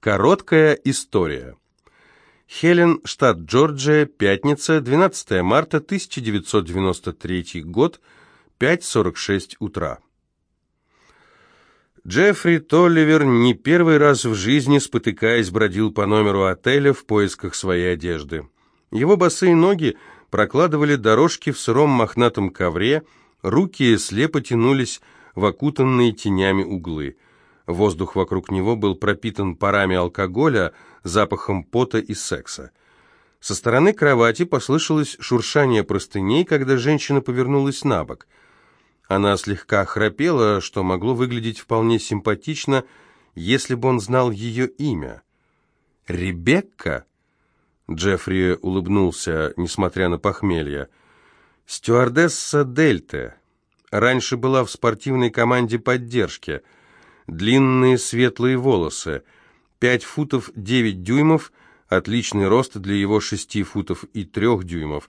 Короткая история. Хелен, штат Джорджия, пятница, 12 марта 1993 год, 5.46 утра. Джеффри Толливер не первый раз в жизни, спотыкаясь, бродил по номеру отеля в поисках своей одежды. Его босые ноги прокладывали дорожки в сыром мохнатом ковре, руки слепо тянулись в окутанные тенями углы – Воздух вокруг него был пропитан парами алкоголя, запахом пота и секса. Со стороны кровати послышалось шуршание простыней, когда женщина повернулась на бок. Она слегка храпела, что могло выглядеть вполне симпатично, если бы он знал ее имя. «Ребекка?» Джеффри улыбнулся, несмотря на похмелье. «Стюардесса Дельта. Раньше была в спортивной команде поддержки» длинные светлые волосы, 5 футов 9 дюймов, отличный рост для его 6 футов и 3 дюймов.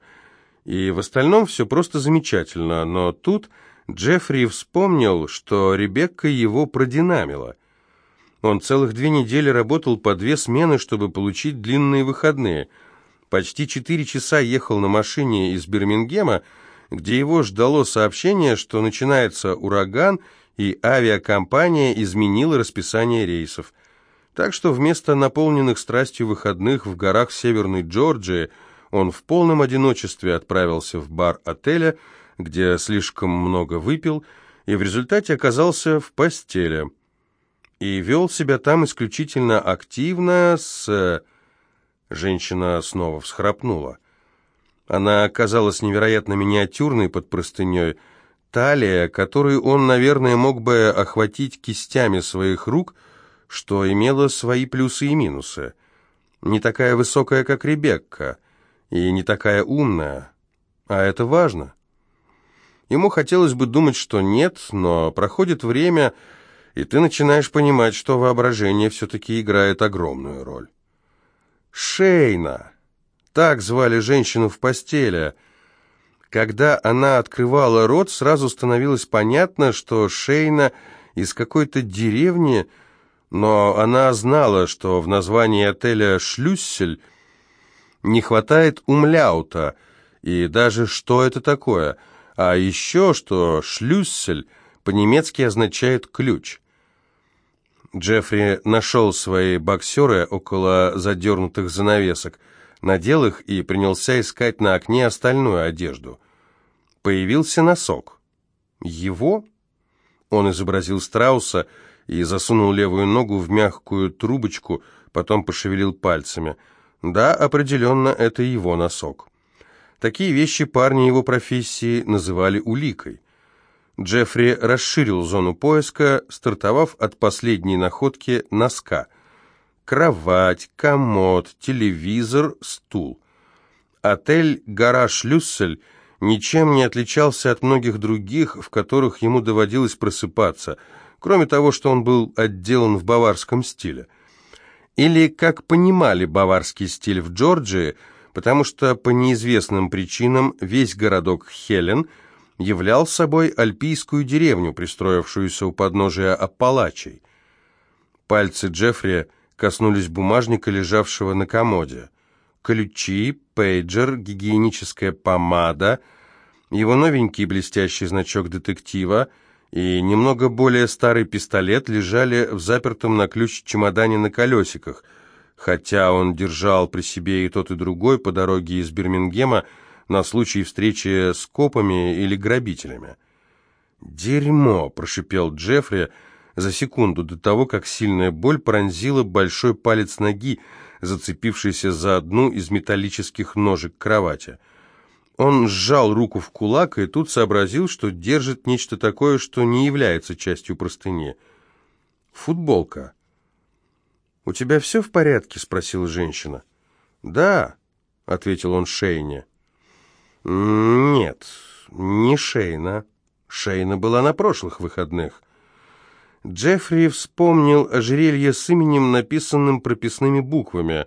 И в остальном все просто замечательно, но тут Джеффри вспомнил, что Ребекка его продинамила. Он целых две недели работал по две смены, чтобы получить длинные выходные. Почти четыре часа ехал на машине из Бирмингема, где его ждало сообщение, что начинается ураган, авиакомпания изменила расписание рейсов. Так что вместо наполненных страстью выходных в горах Северной Джорджии он в полном одиночестве отправился в бар отеля, где слишком много выпил, и в результате оказался в постели. И вел себя там исключительно активно с... Женщина снова всхрапнула. Она оказалась невероятно миниатюрной под простыней, талия, которую он, наверное, мог бы охватить кистями своих рук, что имело свои плюсы и минусы. Не такая высокая, как Ребекка, и не такая умная. А это важно. Ему хотелось бы думать, что нет, но проходит время, и ты начинаешь понимать, что воображение все-таки играет огромную роль. Шейна. Так звали женщину в постели – когда она открывала рот, сразу становилось понятно, что Шейна из какой-то деревни, но она знала, что в названии отеля «Шлюссель» не хватает умляута, и даже что это такое, а еще что «шлюссель» по-немецки означает «ключ». Джеффри нашел свои боксеры около задернутых занавесок – надел их и принялся искать на окне остальную одежду. Появился носок. Его? Он изобразил страуса и засунул левую ногу в мягкую трубочку, потом пошевелил пальцами. Да, определенно, это его носок. Такие вещи парни его профессии называли уликой. Джеффри расширил зону поиска, стартовав от последней находки носка – кровать, комод, телевизор, стул. Отель «Гараж Люссель» ничем не отличался от многих других, в которых ему доводилось просыпаться, кроме того, что он был отделан в баварском стиле. Или, как понимали баварский стиль в Джорджии, потому что по неизвестным причинам весь городок Хелен являл собой альпийскую деревню, пристроившуюся у подножия Апалачей. Пальцы Джеффри – коснулись бумажника, лежавшего на комоде. Ключи, пейджер, гигиеническая помада, его новенький блестящий значок детектива и немного более старый пистолет лежали в запертом на ключ чемодане на колесиках, хотя он держал при себе и тот, и другой по дороге из Бирмингема на случай встречи с копами или грабителями. «Дерьмо!» – прошипел Джеффри – за секунду до того, как сильная боль пронзила большой палец ноги, зацепившийся за одну из металлических ножек кровати. Он сжал руку в кулак и тут сообразил, что держит нечто такое, что не является частью простыни. Футболка. «У тебя все в порядке?» — спросила женщина. «Да», — ответил он Шейне. «Нет, не Шейна. Шейна была на прошлых выходных». Джеффри вспомнил ожерелье с именем, написанным прописными буквами.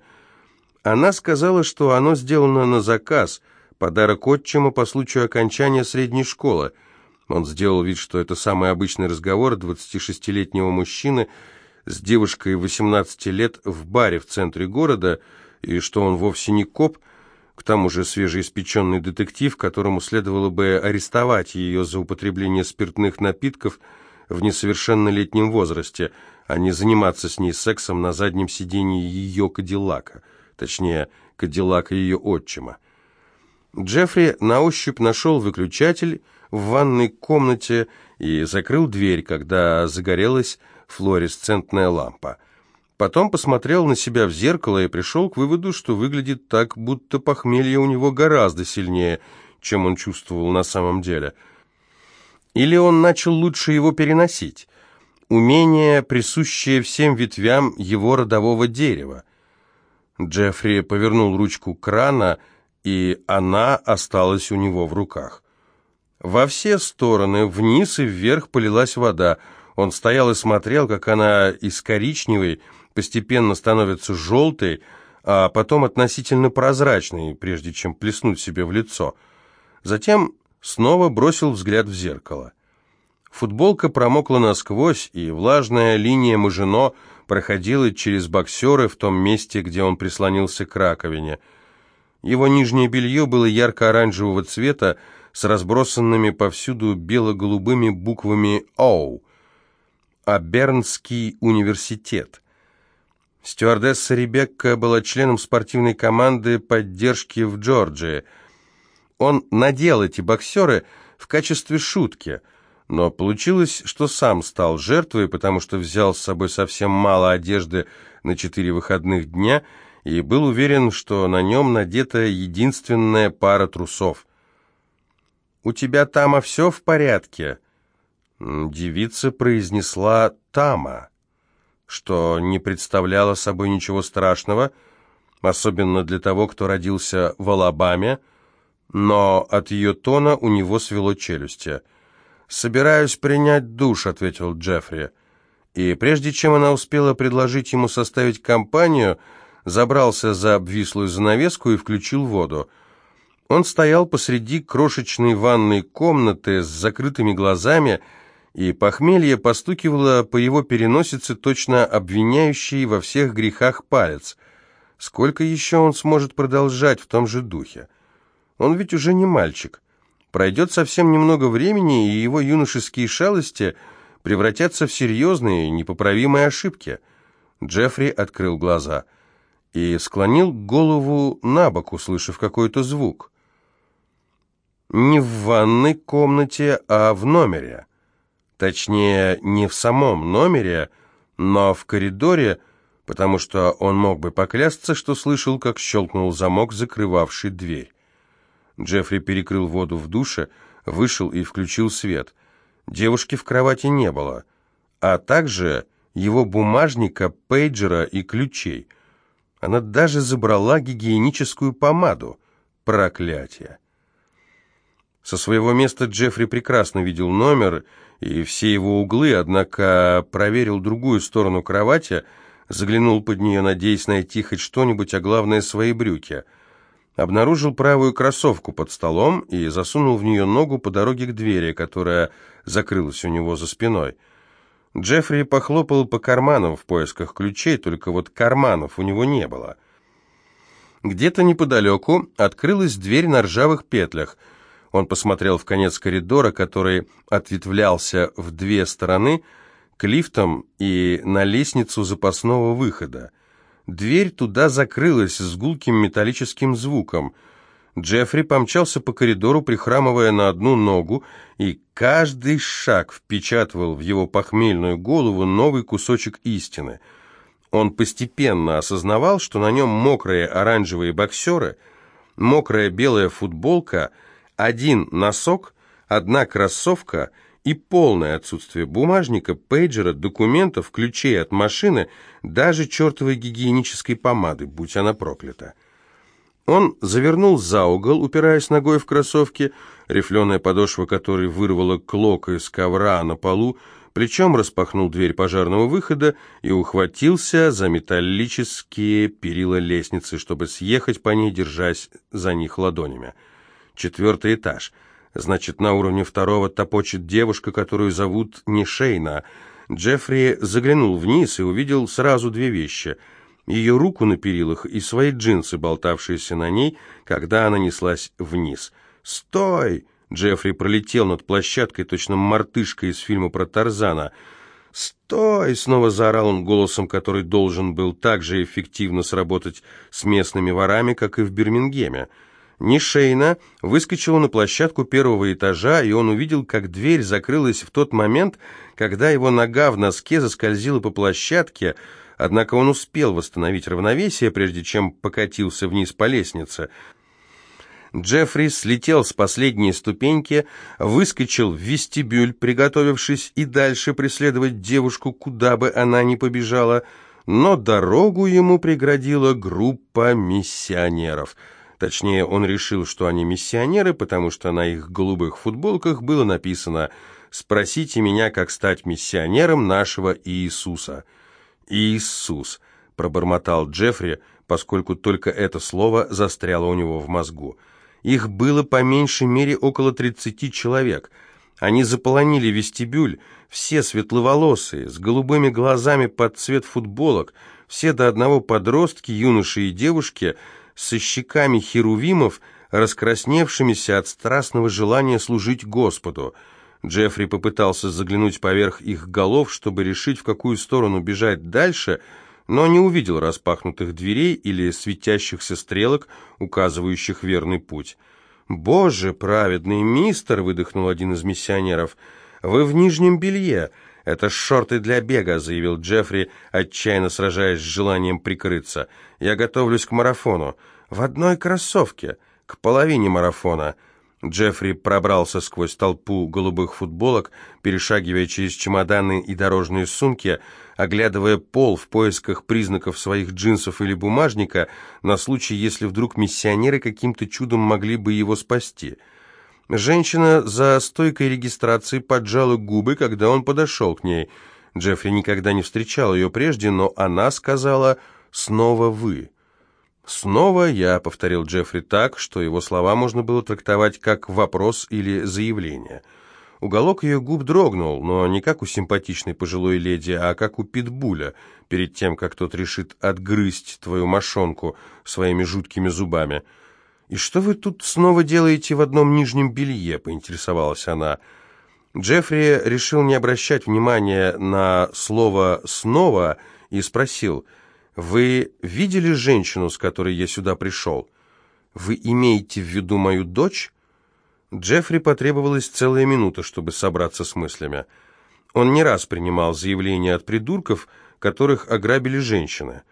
Она сказала, что оно сделано на заказ, подарок отчима по случаю окончания средней школы. Он сделал вид, что это самый обычный разговор 26-летнего мужчины с девушкой 18 лет в баре в центре города, и что он вовсе не коп, к тому же свежеиспеченный детектив, которому следовало бы арестовать ее за употребление спиртных напитков в несовершеннолетнем возрасте, а не заниматься с ней сексом на заднем сидении ее кадиллака, точнее, кадиллака ее отчима. Джеффри на ощупь нашел выключатель в ванной комнате и закрыл дверь, когда загорелась флуоресцентная лампа. Потом посмотрел на себя в зеркало и пришел к выводу, что выглядит так, будто похмелье у него гораздо сильнее, чем он чувствовал на самом деле. Или он начал лучше его переносить. Умение, присущее всем ветвям его родового дерева. Джеффри повернул ручку крана, и она осталась у него в руках. Во все стороны, вниз и вверх полилась вода. Он стоял и смотрел, как она из коричневой постепенно становится желтой, а потом относительно прозрачной, прежде чем плеснуть себе в лицо. Затем снова бросил взгляд в зеркало. Футболка промокла насквозь, и влажная линия Мажино проходила через боксеры в том месте, где он прислонился к раковине. Его нижнее белье было ярко-оранжевого цвета, с разбросанными повсюду бело-голубыми буквами «Оу». Абернский университет. Стюардесса Ребекка была членом спортивной команды поддержки в Джорджии. Он надел эти боксеры в качестве шутки, но получилось, что сам стал жертвой, потому что взял с собой совсем мало одежды на четыре выходных дня и был уверен, что на нем надета единственная пара трусов. «У тебя, Тама, все в порядке?» Девица произнесла «Тама» что не представляло собой ничего страшного, особенно для того, кто родился в Алабаме, но от ее тона у него свело челюсти. «Собираюсь принять душ», — ответил Джеффри. И прежде чем она успела предложить ему составить компанию, забрался за обвислую занавеску и включил воду. Он стоял посреди крошечной ванной комнаты с закрытыми глазами, и похмелье постукивало по его переносице, точно обвиняющий во всех грехах палец. Сколько еще он сможет продолжать в том же духе? Он ведь уже не мальчик. Пройдет совсем немного времени, и его юношеские шалости превратятся в серьезные, непоправимые ошибки. Джеффри открыл глаза и склонил голову на бок, услышав какой-то звук. Не в ванной комнате, а в номере. Точнее, не в самом номере, но в коридоре, потому что он мог бы поклясться, что слышал, как щелкнул замок, закрывавший дверь. Джеффри перекрыл воду в душе, вышел и включил свет. Девушки в кровати не было, а также его бумажника, пейджера и ключей. Она даже забрала гигиеническую помаду. Проклятие! Со своего места Джеффри прекрасно видел номер и все его углы, однако проверил другую сторону кровати, заглянул под нее, надеясь найти хоть что-нибудь, а главное свои брюки. Обнаружил правую кроссовку под столом и засунул в нее ногу по дороге к двери, которая закрылась у него за спиной. Джеффри похлопал по карманам в поисках ключей, только вот карманов у него не было. Где-то неподалеку открылась дверь на ржавых петлях – он посмотрел в конец коридора, который ответвлялся в две стороны, к лифтам и на лестницу запасного выхода. Дверь туда закрылась с гулким металлическим звуком. Джеффри помчался по коридору, прихрамывая на одну ногу, и каждый шаг впечатывал в его похмельную голову новый кусочек истины. Он постепенно осознавал, что на нем мокрые оранжевые боксеры, мокрая белая футболка — один носок, одна кроссовка и полное отсутствие бумажника, пейджера, документов, ключей от машины, даже чертовой гигиенической помады, будь она проклята. Он завернул за угол, упираясь ногой в кроссовки, рифленая подошва которой вырвала клок из ковра на полу, плечом распахнул дверь пожарного выхода и ухватился за металлические перила лестницы, чтобы съехать по ней, держась за них ладонями четвертый этаж. Значит, на уровне второго топочет девушка, которую зовут не Шейна. Джеффри заглянул вниз и увидел сразу две вещи. Ее руку на перилах и свои джинсы, болтавшиеся на ней, когда она неслась вниз. «Стой!» Джеффри пролетел над площадкой, точно мартышка из фильма про Тарзана. «Стой!» — снова заорал он голосом, который должен был так же эффективно сработать с местными ворами, как и в Бирмингеме. Нишейна выскочила на площадку первого этажа, и он увидел, как дверь закрылась в тот момент, когда его нога в носке заскользила по площадке, однако он успел восстановить равновесие, прежде чем покатился вниз по лестнице. Джеффри слетел с последней ступеньки, выскочил в вестибюль, приготовившись и дальше преследовать девушку, куда бы она ни побежала, но дорогу ему преградила группа миссионеров — Точнее, он решил, что они миссионеры, потому что на их голубых футболках было написано «Спросите меня, как стать миссионером нашего Иисуса». «Иисус», — пробормотал Джеффри, поскольку только это слово застряло у него в мозгу. Их было по меньшей мере около тридцати человек. Они заполонили вестибюль, все светловолосые, с голубыми глазами под цвет футболок, все до одного подростки, юноши и девушки — со щеками херувимов, раскрасневшимися от страстного желания служить Господу. Джеффри попытался заглянуть поверх их голов, чтобы решить, в какую сторону бежать дальше, но не увидел распахнутых дверей или светящихся стрелок, указывающих верный путь. «Боже, праведный мистер!» — выдохнул один из миссионеров. «Вы в нижнем белье!» «Это шорты для бега», — заявил Джеффри, отчаянно сражаясь с желанием прикрыться. «Я готовлюсь к марафону. В одной кроссовке. К половине марафона». Джеффри пробрался сквозь толпу голубых футболок, перешагивая через чемоданы и дорожные сумки, оглядывая пол в поисках признаков своих джинсов или бумажника, на случай, если вдруг миссионеры каким-то чудом могли бы его спасти — Женщина за стойкой регистрации поджала губы, когда он подошел к ней. Джеффри никогда не встречал ее прежде, но она сказала «снова вы». «Снова я», — повторил Джеффри так, что его слова можно было трактовать как вопрос или заявление. Уголок ее губ дрогнул, но не как у симпатичной пожилой леди, а как у питбуля, перед тем, как тот решит отгрызть твою мошонку своими жуткими зубами. «И что вы тут снова делаете в одном нижнем белье?» — поинтересовалась она. Джеффри решил не обращать внимания на слово «снова» и спросил, «Вы видели женщину, с которой я сюда пришел? Вы имеете в виду мою дочь?» Джеффри потребовалась целая минута, чтобы собраться с мыслями. Он не раз принимал заявления от придурков, которых ограбили женщины.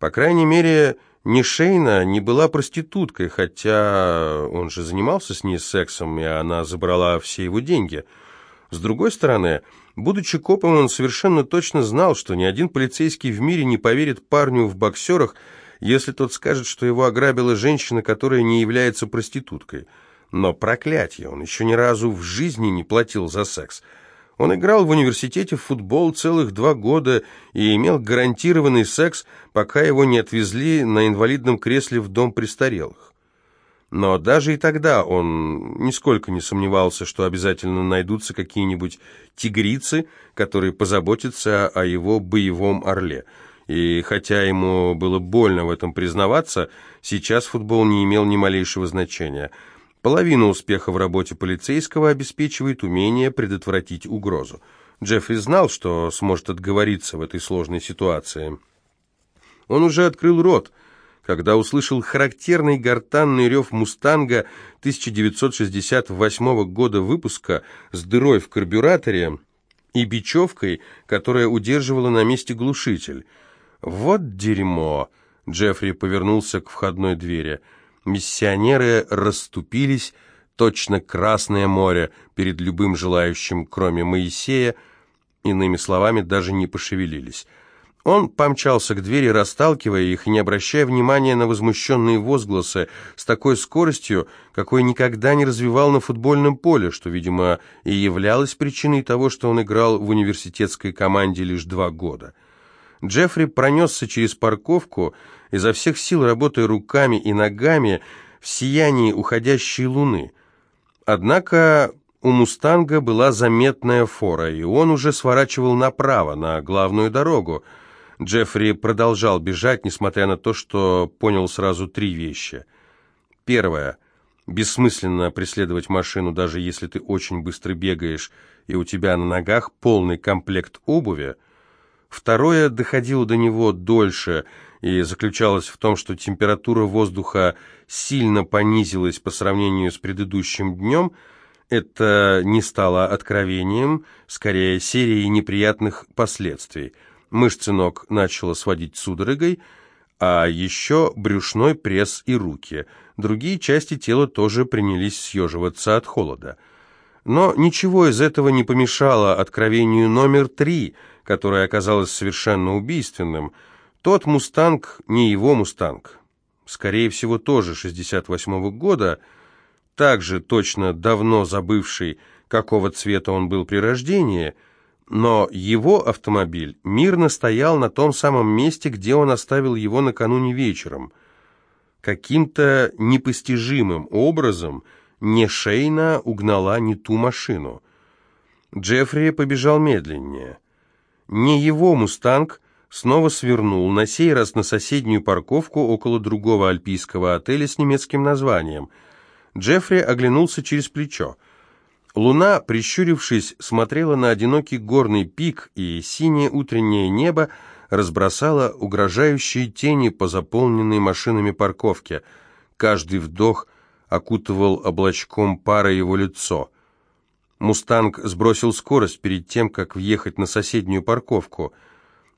По крайней мере, ни Шейна не была проституткой, хотя он же занимался с ней сексом, и она забрала все его деньги. С другой стороны, будучи копом, он совершенно точно знал, что ни один полицейский в мире не поверит парню в боксерах, если тот скажет, что его ограбила женщина, которая не является проституткой. Но проклятье, он еще ни разу в жизни не платил за секс. Он играл в университете в футбол целых два года и имел гарантированный секс, пока его не отвезли на инвалидном кресле в дом престарелых. Но даже и тогда он нисколько не сомневался, что обязательно найдутся какие-нибудь тигрицы, которые позаботятся о его боевом орле. И хотя ему было больно в этом признаваться, сейчас футбол не имел ни малейшего значения – Половину успеха в работе полицейского обеспечивает умение предотвратить угрозу. Джеффри знал, что сможет отговориться в этой сложной ситуации. Он уже открыл рот, когда услышал характерный гортанный рев «Мустанга» 1968 года выпуска с дырой в карбюраторе и бечевкой, которая удерживала на месте глушитель. «Вот дерьмо!» Джеффри повернулся к входной двери – Миссионеры расступились, точно Красное море, перед любым желающим, кроме Моисея, иными словами, даже не пошевелились. Он помчался к двери, расталкивая их, не обращая внимания на возмущенные возгласы, с такой скоростью, какой никогда не развивал на футбольном поле, что, видимо, и являлось причиной того, что он играл в университетской команде лишь два года. Джеффри пронесся через парковку, изо всех сил работая руками и ногами в сиянии уходящей луны. Однако у «Мустанга» была заметная фора, и он уже сворачивал направо, на главную дорогу. Джеффри продолжал бежать, несмотря на то, что понял сразу три вещи. Первое. Бессмысленно преследовать машину, даже если ты очень быстро бегаешь, и у тебя на ногах полный комплект обуви. Второе доходило до него дольше и заключалось в том, что температура воздуха сильно понизилась по сравнению с предыдущим днем. Это не стало откровением, скорее серией неприятных последствий. Мышцы ног начало сводить судорогой, а еще брюшной пресс и руки. Другие части тела тоже принялись съеживаться от холода. Но ничего из этого не помешало откровению номер три, которое оказалось совершенно убийственным. Тот «Мустанг» не его «Мустанг». Скорее всего, тоже 68-го года, также точно давно забывший, какого цвета он был при рождении, но его автомобиль мирно стоял на том самом месте, где он оставил его накануне вечером. Каким-то непостижимым образом – не Шейна угнала не ту машину. Джеффри побежал медленнее. Не его «Мустанг» снова свернул, на сей раз на соседнюю парковку около другого альпийского отеля с немецким названием. Джеффри оглянулся через плечо. Луна, прищурившись, смотрела на одинокий горный пик, и синее утреннее небо разбросало угрожающие тени по заполненной машинами парковке. Каждый вдох – окутывал облачком пара его лицо. «Мустанг» сбросил скорость перед тем, как въехать на соседнюю парковку.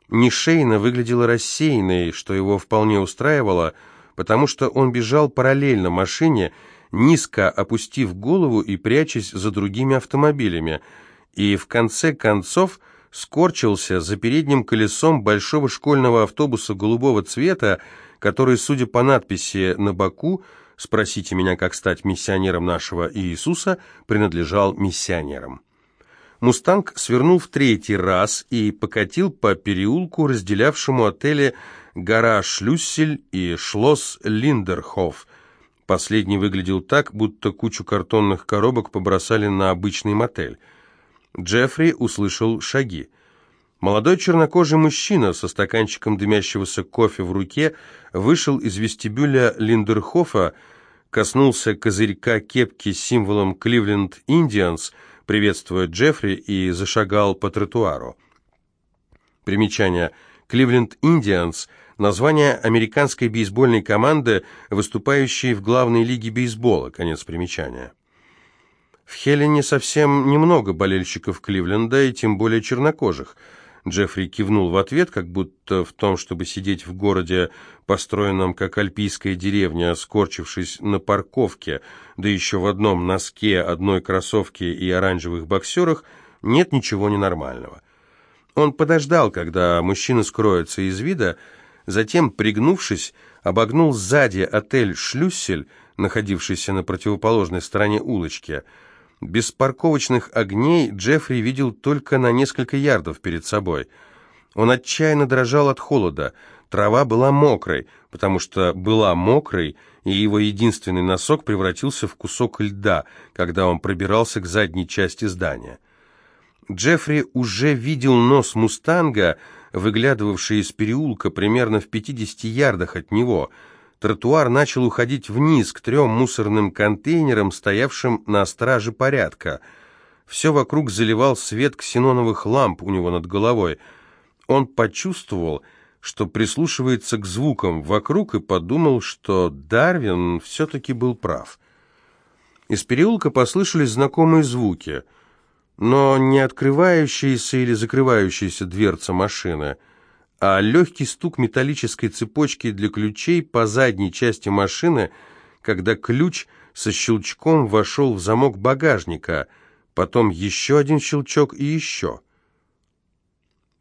Нишейна выглядела рассеянной, что его вполне устраивало, потому что он бежал параллельно машине, низко опустив голову и прячась за другими автомобилями, и в конце концов скорчился за передним колесом большого школьного автобуса голубого цвета, который, судя по надписи на боку, «Спросите меня, как стать миссионером нашего Иисуса», принадлежал миссионерам. «Мустанг» свернул в третий раз и покатил по переулку, разделявшему отели «Гора Шлюссель» и «Шлосс Линдерхоф». Последний выглядел так, будто кучу картонных коробок побросали на обычный мотель. Джеффри услышал шаги. Молодой чернокожий мужчина со стаканчиком дымящегося кофе в руке вышел из вестибюля Линдерхофа, коснулся козырька кепки с символом «Кливленд Индианс», приветствуя Джеффри, и зашагал по тротуару. Примечание. «Кливленд Индианс» – название американской бейсбольной команды, выступающей в главной лиге бейсбола. Конец примечания. В Хелене совсем немного болельщиков Кливленда, и тем более чернокожих – Джеффри кивнул в ответ, как будто в том, чтобы сидеть в городе, построенном как альпийская деревня, скорчившись на парковке, да еще в одном носке, одной кроссовке и оранжевых боксерах, нет ничего ненормального. Он подождал, когда мужчина скроется из вида, затем, пригнувшись, обогнул сзади отель «Шлюссель», находившийся на противоположной стороне улочки, без парковочных огней Джеффри видел только на несколько ярдов перед собой. Он отчаянно дрожал от холода. Трава была мокрой, потому что была мокрой, и его единственный носок превратился в кусок льда, когда он пробирался к задней части здания. Джеффри уже видел нос «Мустанга», выглядывавший из переулка примерно в 50 ярдах от него – тротуар начал уходить вниз к трем мусорным контейнерам, стоявшим на страже порядка. Все вокруг заливал свет ксеноновых ламп у него над головой. Он почувствовал, что прислушивается к звукам вокруг и подумал, что Дарвин все-таки был прав. Из переулка послышались знакомые звуки, но не открывающаяся или закрывающаяся дверца машины – а легкий стук металлической цепочки для ключей по задней части машины, когда ключ со щелчком вошел в замок багажника, потом еще один щелчок и еще.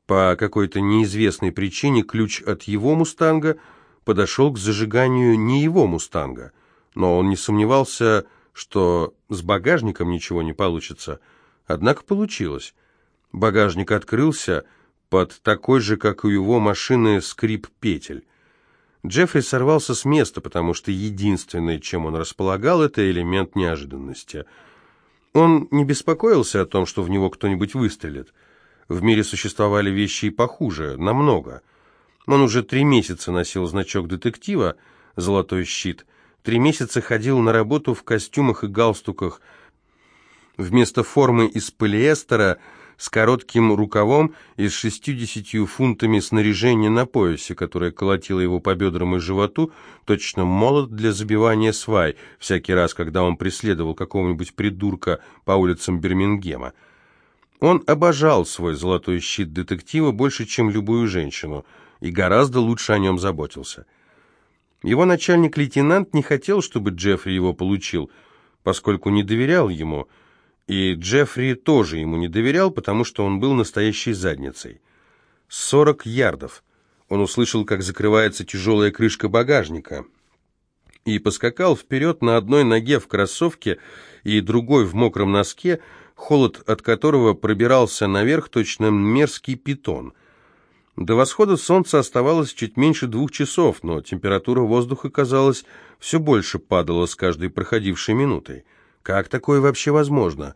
По какой-то неизвестной причине ключ от его «Мустанга» подошел к зажиганию не его «Мустанга», но он не сомневался, что с багажником ничего не получится. Однако получилось. Багажник открылся, под такой же, как у его машины, скрип петель. Джеффри сорвался с места, потому что единственное, чем он располагал, это элемент неожиданности. Он не беспокоился о том, что в него кто-нибудь выстрелит. В мире существовали вещи и похуже, намного. Он уже три месяца носил значок детектива, золотой щит, три месяца ходил на работу в костюмах и галстуках. Вместо формы из полиэстера с коротким рукавом и с шестьюдесятью фунтами снаряжения на поясе, которое колотило его по бедрам и животу, точно молот для забивания свай, всякий раз, когда он преследовал какого-нибудь придурка по улицам Бирмингема. Он обожал свой золотой щит детектива больше, чем любую женщину, и гораздо лучше о нем заботился. Его начальник-лейтенант не хотел, чтобы Джеффри его получил, поскольку не доверял ему – и Джеффри тоже ему не доверял, потому что он был настоящей задницей. Сорок ярдов. Он услышал, как закрывается тяжелая крышка багажника, и поскакал вперед на одной ноге в кроссовке и другой в мокром носке, холод от которого пробирался наверх точно мерзкий питон. До восхода солнца оставалось чуть меньше двух часов, но температура воздуха, казалось, все больше падала с каждой проходившей минутой. Как такое вообще возможно?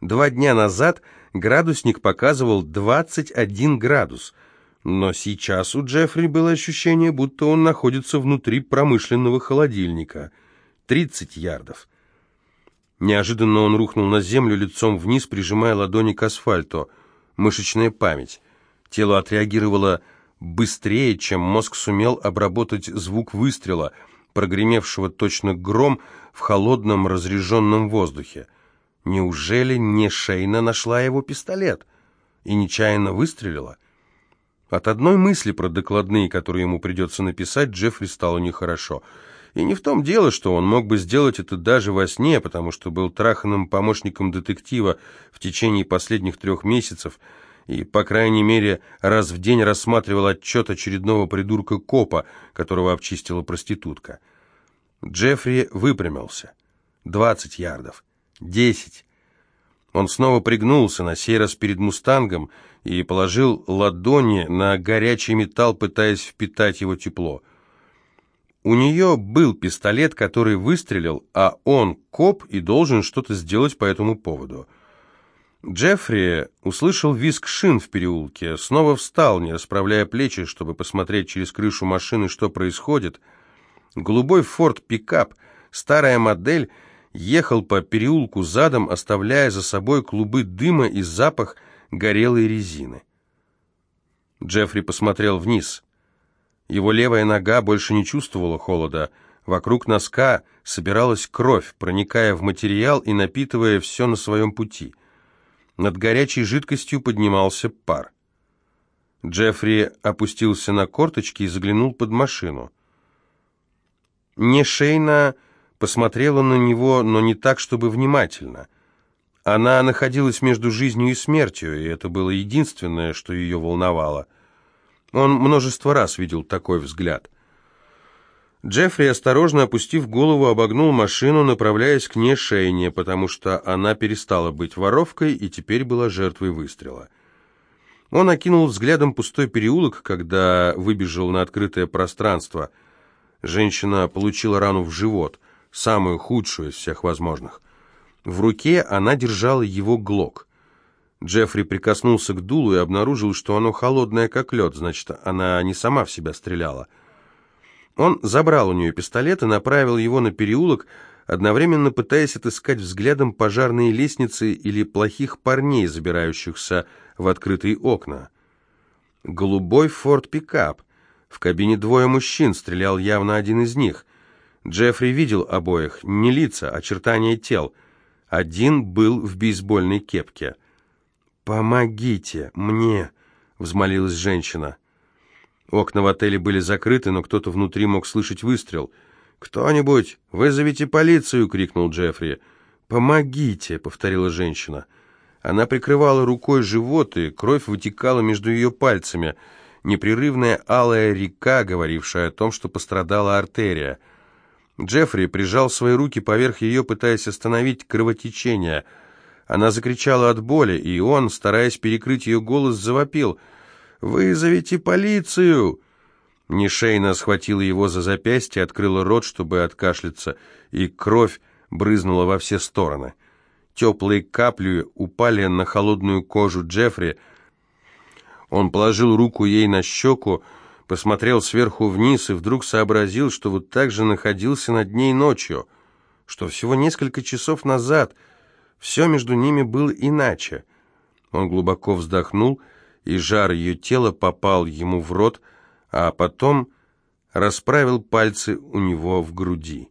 Два дня назад градусник показывал 21 градус, но сейчас у Джеффри было ощущение, будто он находится внутри промышленного холодильника. 30 ярдов. Неожиданно он рухнул на землю лицом вниз, прижимая ладони к асфальту. Мышечная память. Тело отреагировало быстрее, чем мозг сумел обработать звук выстрела, прогремевшего точно гром, в холодном разреженном воздухе. Неужели не Шейна нашла его пистолет и нечаянно выстрелила? От одной мысли про докладные, которые ему придется написать, Джеффри стало нехорошо. И не в том дело, что он мог бы сделать это даже во сне, потому что был траханным помощником детектива в течение последних трех месяцев и, по крайней мере, раз в день рассматривал отчет очередного придурка-копа, которого обчистила проститутка. Джеффри выпрямился. Двадцать ярдов. Десять. Он снова пригнулся, на сей раз перед «Мустангом», и положил ладони на горячий металл, пытаясь впитать его тепло. У нее был пистолет, который выстрелил, а он коп и должен что-то сделать по этому поводу. Джеффри услышал визг шин в переулке, снова встал, не расправляя плечи, чтобы посмотреть через крышу машины, что происходит — Голубой форт-пикап, старая модель, ехал по переулку задом, оставляя за собой клубы дыма и запах горелой резины. Джеффри посмотрел вниз. Его левая нога больше не чувствовала холода. Вокруг носка собиралась кровь, проникая в материал и напитывая все на своем пути. Над горячей жидкостью поднимался пар. Джеффри опустился на корточки и заглянул под машину. Не Шейна посмотрела на него, но не так, чтобы внимательно. Она находилась между жизнью и смертью, и это было единственное, что ее волновало. Он множество раз видел такой взгляд. Джеффри, осторожно опустив голову, обогнул машину, направляясь к Нешейне, потому что она перестала быть воровкой и теперь была жертвой выстрела. Он окинул взглядом пустой переулок, когда выбежал на открытое пространство – Женщина получила рану в живот, самую худшую из всех возможных. В руке она держала его глок. Джеффри прикоснулся к дулу и обнаружил, что оно холодное, как лед, значит, она не сама в себя стреляла. Он забрал у нее пистолет и направил его на переулок, одновременно пытаясь отыскать взглядом пожарные лестницы или плохих парней, забирающихся в открытые окна. Голубой форт-пикап — в кабине двое мужчин, стрелял явно один из них. Джеффри видел обоих, не лица, а очертания тел. Один был в бейсбольной кепке. «Помогите мне!» — взмолилась женщина. Окна в отеле были закрыты, но кто-то внутри мог слышать выстрел. «Кто-нибудь, вызовите полицию!» — крикнул Джеффри. «Помогите!» — повторила женщина. Она прикрывала рукой живот, и кровь вытекала между ее пальцами — непрерывная алая река, говорившая о том, что пострадала артерия. Джеффри прижал свои руки поверх ее, пытаясь остановить кровотечение. Она закричала от боли, и он, стараясь перекрыть ее голос, завопил «Вызовите полицию!» Нишейна схватила его за запястье, открыла рот, чтобы откашляться, и кровь брызнула во все стороны. Теплые капли упали на холодную кожу Джеффри. Он положил руку ей на щеку, посмотрел сверху вниз и вдруг сообразил, что вот так же находился над ней ночью, что всего несколько часов назад все между ними было иначе. Он глубоко вздохнул, и жар ее тела попал ему в рот, а потом расправил пальцы у него в груди.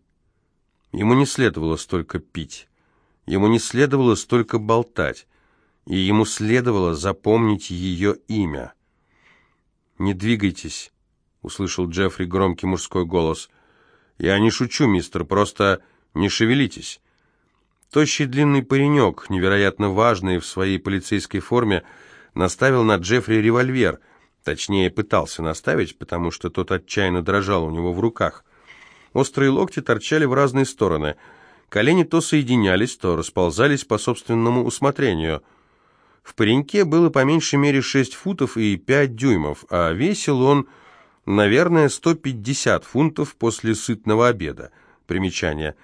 Ему не следовало столько пить, ему не следовало столько болтать, и ему следовало запомнить ее имя. «Не двигайтесь», — услышал Джеффри громкий мужской голос. «Я не шучу, мистер, просто не шевелитесь». Тощий длинный паренек, невероятно важный в своей полицейской форме, наставил на Джеффри револьвер, точнее, пытался наставить, потому что тот отчаянно дрожал у него в руках. Острые локти торчали в разные стороны. Колени то соединялись, то расползались по собственному усмотрению. В пареньке было по меньшей мере 6 футов и 5 дюймов, а весил он, наверное, 150 фунтов после сытного обеда. Примечание.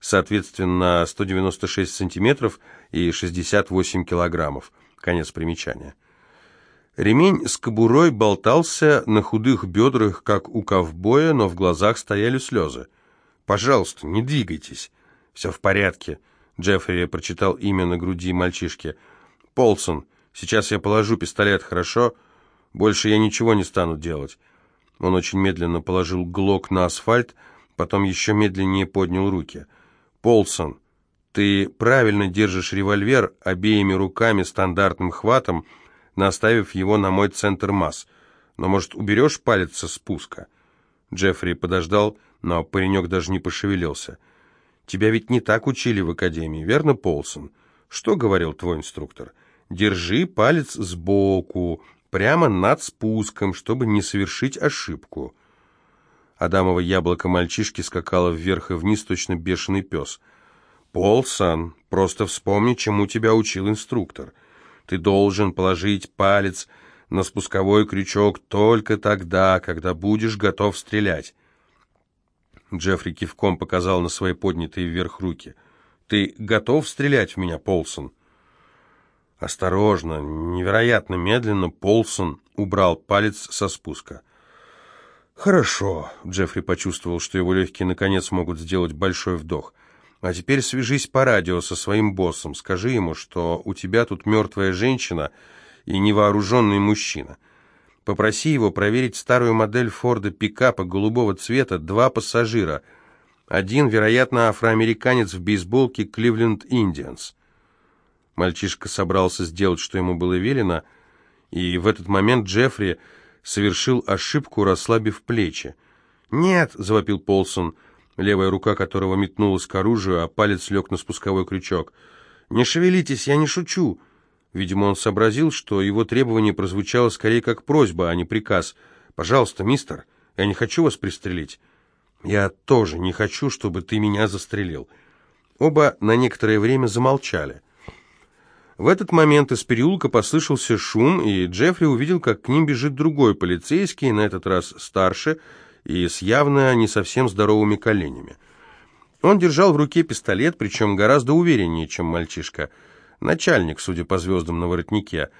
Соответственно, 196 сантиметров и 68 килограммов. Конец примечания. Ремень с кобурой болтался на худых бедрах, как у ковбоя, но в глазах стояли слезы. «Пожалуйста, не двигайтесь». «Все в порядке», — Джеффри прочитал имя на груди мальчишки. «Полсон, сейчас я положу пистолет, хорошо? Больше я ничего не стану делать». Он очень медленно положил глок на асфальт, потом еще медленнее поднял руки. «Полсон, ты правильно держишь револьвер обеими руками стандартным хватом, наставив его на мой центр масс. Но, может, уберешь палец со спуска?» Джеффри подождал, но паренек даже не пошевелился. «Тебя ведь не так учили в академии, верно, Полсон? Что говорил твой инструктор? Держи палец сбоку, прямо над спуском, чтобы не совершить ошибку». Адамово яблоко мальчишки скакало вверх и вниз, точно бешеный пес. «Полсон, просто вспомни, чему тебя учил инструктор. Ты должен положить палец на спусковой крючок только тогда, когда будешь готов стрелять. Джеффри кивком показал на свои поднятые вверх руки. «Ты готов стрелять в меня, Полсон?» Осторожно, невероятно медленно Полсон убрал палец со спуска. «Хорошо», — Джеффри почувствовал, что его легкие наконец могут сделать большой вдох. А теперь свяжись по радио со своим боссом, скажи ему, что у тебя тут мертвая женщина и невооруженный мужчина. Попроси его проверить старую модель Форда пикапа голубого цвета, два пассажира. Один, вероятно, афроамериканец в бейсболке Кливленд Индианс. Мальчишка собрался сделать, что ему было велено, и в этот момент Джеффри совершил ошибку, расслабив плечи. «Нет!» — завопил Полсон — левая рука которого метнулась к оружию, а палец лег на спусковой крючок. «Не шевелитесь, я не шучу!» Видимо, он сообразил, что его требование прозвучало скорее как просьба, а не приказ. «Пожалуйста, мистер, я не хочу вас пристрелить». «Я тоже не хочу, чтобы ты меня застрелил». Оба на некоторое время замолчали. В этот момент из переулка послышался шум, и Джеффри увидел, как к ним бежит другой полицейский, на этот раз старше, и с явно не совсем здоровыми коленями. Он держал в руке пистолет, причем гораздо увереннее, чем мальчишка. Начальник, судя по звездам на воротнике.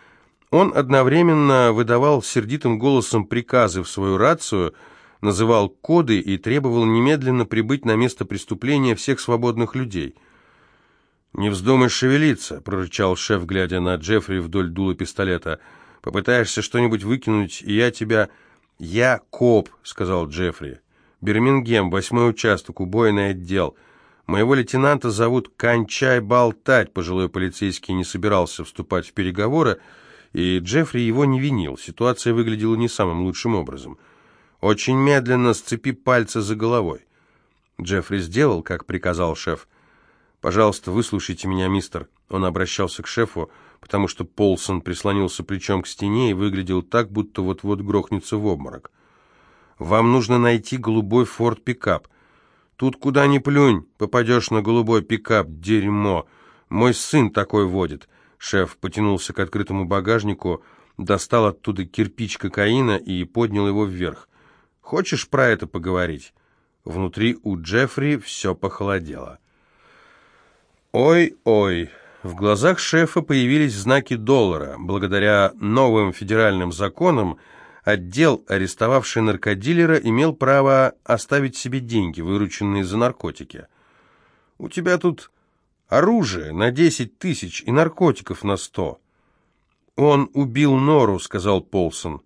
Он одновременно выдавал сердитым голосом приказы в свою рацию, называл коды и требовал немедленно прибыть на место преступления всех свободных людей. «Не вздумай шевелиться», — прорычал шеф, глядя на Джеффри вдоль дула пистолета. «Попытаешься что-нибудь выкинуть, и я тебя...» «Я коп», — сказал Джеффри. «Бирмингем, восьмой участок, убойный отдел. Моего лейтенанта зовут Кончай болтать», пожилой полицейский не собирался вступать в переговоры, и Джеффри его не винил. Ситуация выглядела не самым лучшим образом. «Очень медленно сцепи пальцы за головой». Джеффри сделал, как приказал шеф. «Пожалуйста, выслушайте меня, мистер». Он обращался к шефу, потому что Полсон прислонился плечом к стене и выглядел так, будто вот-вот грохнется в обморок. «Вам нужно найти голубой форт-пикап. Тут куда ни плюнь, попадешь на голубой пикап, дерьмо. Мой сын такой водит». Шеф потянулся к открытому багажнику, достал оттуда кирпич кокаина и поднял его вверх. «Хочешь про это поговорить?» Внутри у Джеффри все похолодело. «Ой-ой», В глазах шефа появились знаки доллара. Благодаря новым федеральным законам отдел, арестовавший наркодилера, имел право оставить себе деньги, вырученные за наркотики. «У тебя тут оружие на десять тысяч и наркотиков на сто». «Он убил Нору», — сказал Полсон.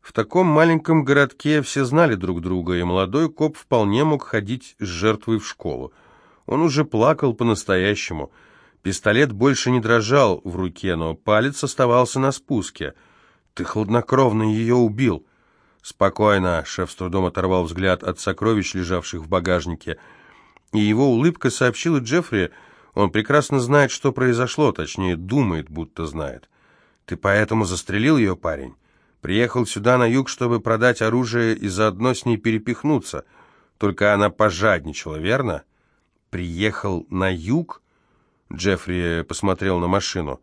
В таком маленьком городке все знали друг друга, и молодой коп вполне мог ходить с жертвой в школу. Он уже плакал по-настоящему. Пистолет больше не дрожал в руке, но палец оставался на спуске — ты хладнокровно ее убил. Спокойно, шеф с трудом оторвал взгляд от сокровищ, лежавших в багажнике. И его улыбка сообщила Джеффри, он прекрасно знает, что произошло, точнее, думает, будто знает. Ты поэтому застрелил ее, парень? Приехал сюда на юг, чтобы продать оружие и заодно с ней перепихнуться. Только она пожадничала, верно? Приехал на юг? Джеффри посмотрел на машину.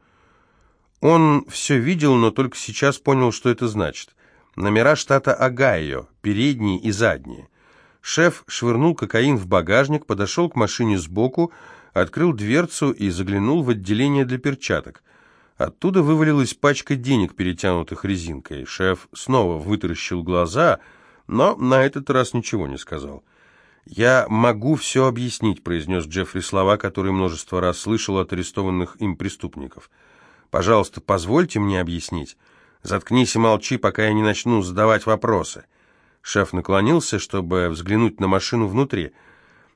Он все видел, но только сейчас понял, что это значит. Номера штата Огайо, передние и задние. Шеф швырнул кокаин в багажник, подошел к машине сбоку, открыл дверцу и заглянул в отделение для перчаток. Оттуда вывалилась пачка денег, перетянутых резинкой. Шеф снова вытаращил глаза, но на этот раз ничего не сказал. «Я могу все объяснить», — произнес Джеффри слова, которые множество раз слышал от арестованных им преступников. Пожалуйста, позвольте мне объяснить. Заткнись и молчи, пока я не начну задавать вопросы. Шеф наклонился, чтобы взглянуть на машину внутри.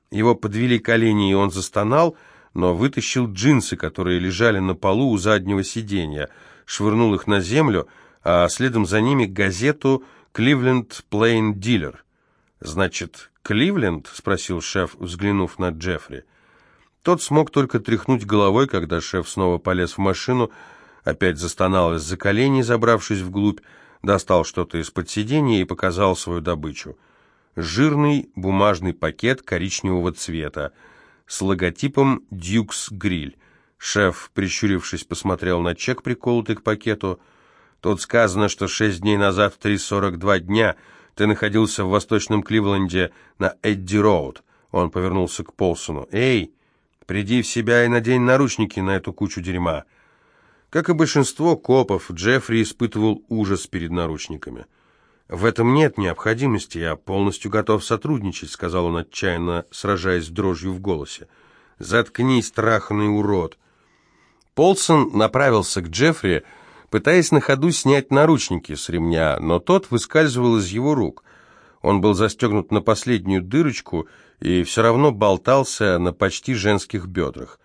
Его подвели колени, и он застонал, но вытащил джинсы, которые лежали на полу у заднего сиденья, швырнул их на землю, а следом за ними газету «Кливленд Плейн Дилер». «Значит, Кливленд?» — спросил шеф, взглянув на Джеффри. Тот смог только тряхнуть головой, когда шеф снова полез в машину, опять застонал из-за коленей, забравшись вглубь, достал что-то из-под сиденья и показал свою добычу. Жирный бумажный пакет коричневого цвета с логотипом «Дюкс Гриль». Шеф, прищурившись, посмотрел на чек, приколотый к пакету. Тут сказано, что шесть дней назад в 3.42 дня ты находился в Восточном Кливленде на Эдди-Роуд. Он повернулся к Полсону. «Эй!» Приди в себя и надень наручники на эту кучу дерьма. Как и большинство копов, Джеффри испытывал ужас перед наручниками. «В этом нет необходимости, я полностью готов сотрудничать», — сказал он отчаянно, сражаясь с дрожью в голосе. «Заткнись, страханный урод!» Полсон направился к Джеффри, пытаясь на ходу снять наручники с ремня, но тот выскальзывал из его рук. Он был застегнут на последнюю дырочку и все равно болтался на почти женских бедрах.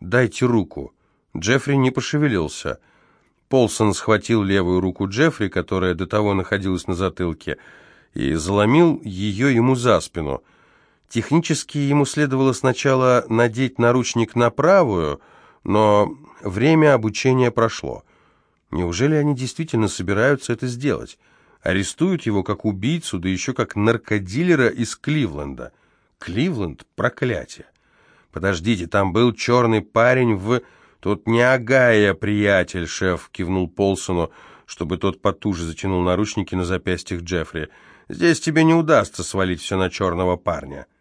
«Дайте руку». Джеффри не пошевелился. Полсон схватил левую руку Джеффри, которая до того находилась на затылке, и заломил ее ему за спину. Технически ему следовало сначала надеть наручник на правую, но время обучения прошло. Неужели они действительно собираются это сделать? Арестуют его как убийцу, да еще как наркодилера из Кливленда. Кливленд — проклятие. Подождите, там был черный парень в... Тут не Агая, приятель, шеф, кивнул Полсону, чтобы тот потуже затянул наручники на запястьях Джеффри. Здесь тебе не удастся свалить все на черного парня.